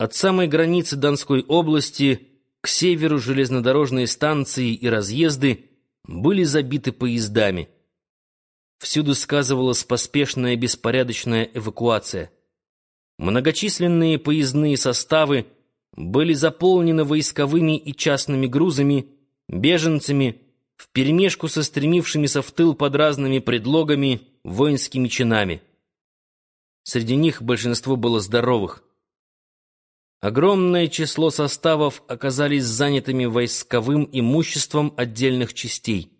От самой границы Донской области к северу железнодорожные станции и разъезды были забиты поездами. Всюду сказывалась поспешная беспорядочная эвакуация. Многочисленные поездные составы были заполнены войсковыми и частными грузами, беженцами, вперемешку со стремившимися в тыл под разными предлогами воинскими чинами. Среди них большинство было здоровых. Огромное число составов оказались занятыми войсковым имуществом отдельных частей.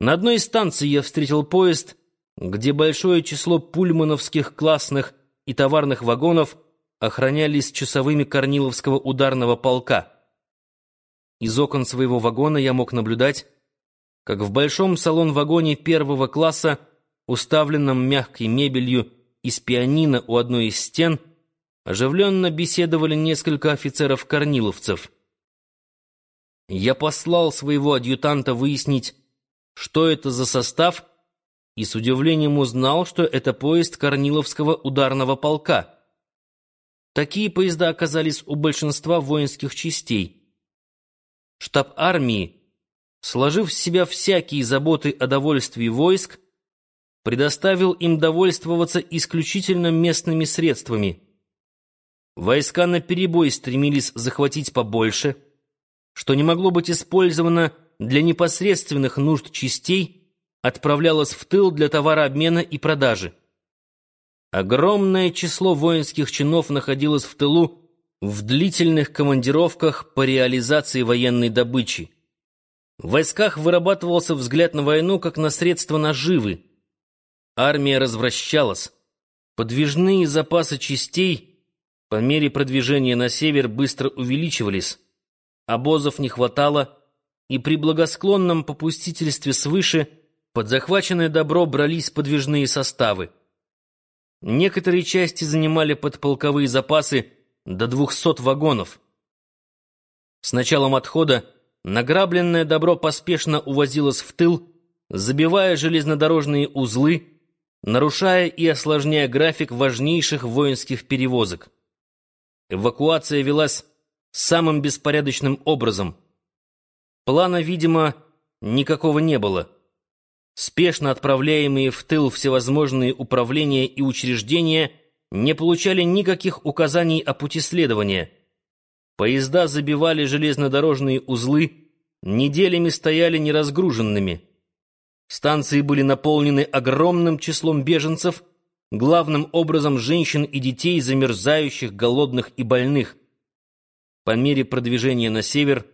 На одной из станций я встретил поезд, где большое число пульмановских классных и товарных вагонов охранялись часовыми Корниловского ударного полка. Из окон своего вагона я мог наблюдать, как в большом салон-вагоне первого класса, уставленном мягкой мебелью из пианино у одной из стен, оживленно беседовали несколько офицеров-корниловцев. Я послал своего адъютанта выяснить, что это за состав, и с удивлением узнал, что это поезд Корниловского ударного полка. Такие поезда оказались у большинства воинских частей. Штаб армии, сложив в себя всякие заботы о довольствии войск, предоставил им довольствоваться исключительно местными средствами — Войска наперебой стремились захватить побольше, что не могло быть использовано для непосредственных нужд частей, отправлялось в тыл для товарообмена и продажи. Огромное число воинских чинов находилось в тылу в длительных командировках по реализации военной добычи. В войсках вырабатывался взгляд на войну как на средство наживы. Армия развращалась. Подвижные запасы частей — по мере продвижения на север быстро увеличивались, обозов не хватало, и при благосклонном попустительстве свыше под захваченное добро брались подвижные составы. Некоторые части занимали подполковые запасы до 200 вагонов. С началом отхода награбленное добро поспешно увозилось в тыл, забивая железнодорожные узлы, нарушая и осложняя график важнейших воинских перевозок. Эвакуация велась самым беспорядочным образом. Плана, видимо, никакого не было. Спешно отправляемые в тыл всевозможные управления и учреждения не получали никаких указаний о пути следования. Поезда забивали железнодорожные узлы, неделями стояли неразгруженными. Станции были наполнены огромным числом беженцев — главным образом женщин и детей, замерзающих, голодных и больных. По мере продвижения на север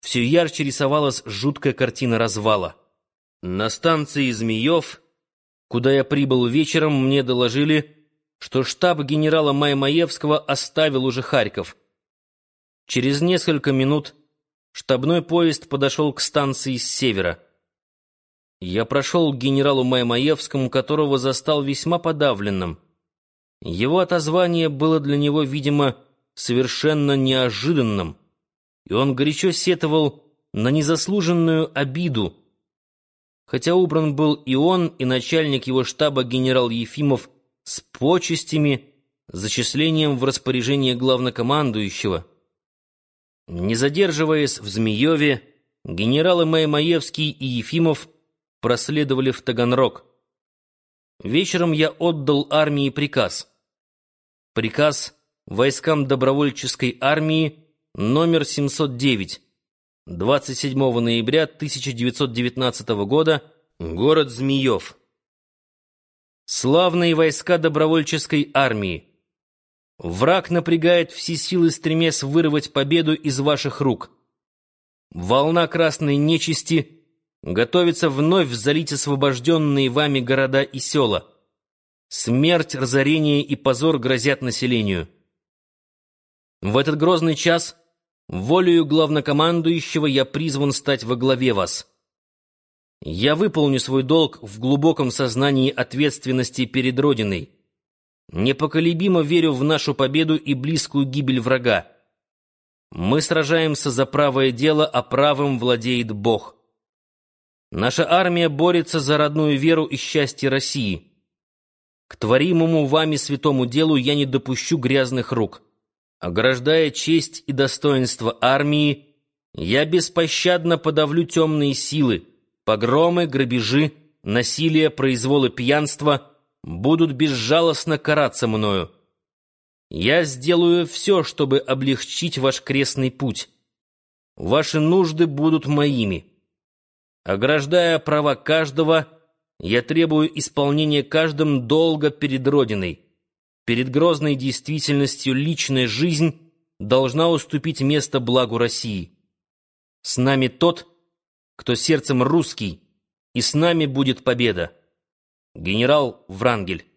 все ярче рисовалась жуткая картина развала. На станции Змеев, куда я прибыл вечером, мне доложили, что штаб генерала Маймаевского оставил уже Харьков. Через несколько минут штабной поезд подошел к станции с севера. Я прошел к генералу Маймаевскому, которого застал весьма подавленным. Его отозвание было для него, видимо, совершенно неожиданным, и он горячо сетовал на незаслуженную обиду. Хотя убран был и он, и начальник его штаба генерал Ефимов с почестями, зачислением в распоряжение главнокомандующего. Не задерживаясь в Змееве, генералы Маймаевский и Ефимов проследовали в Таганрог. Вечером я отдал армии приказ. Приказ войскам добровольческой армии номер 709, 27 ноября 1919 года, город Змеев. Славные войска добровольческой армии! Враг напрягает все силы, стремясь вырвать победу из ваших рук. Волна красной нечисти — готовится вновь залить освобожденные вами города и села. Смерть, разорение и позор грозят населению. В этот грозный час волею главнокомандующего я призван стать во главе вас. Я выполню свой долг в глубоком сознании ответственности перед Родиной. Непоколебимо верю в нашу победу и близкую гибель врага. Мы сражаемся за правое дело, а правым владеет Бог. Наша армия борется за родную веру и счастье России. К творимому вами святому делу я не допущу грязных рук. Ограждая честь и достоинство армии, я беспощадно подавлю темные силы, погромы, грабежи, насилие, произволы, пьянство будут безжалостно караться мною. Я сделаю все, чтобы облегчить ваш крестный путь. Ваши нужды будут моими. Ограждая права каждого, я требую исполнения каждым долга перед Родиной. Перед грозной действительностью личная жизнь должна уступить место благу России. С нами тот, кто сердцем русский, и с нами будет победа. Генерал Врангель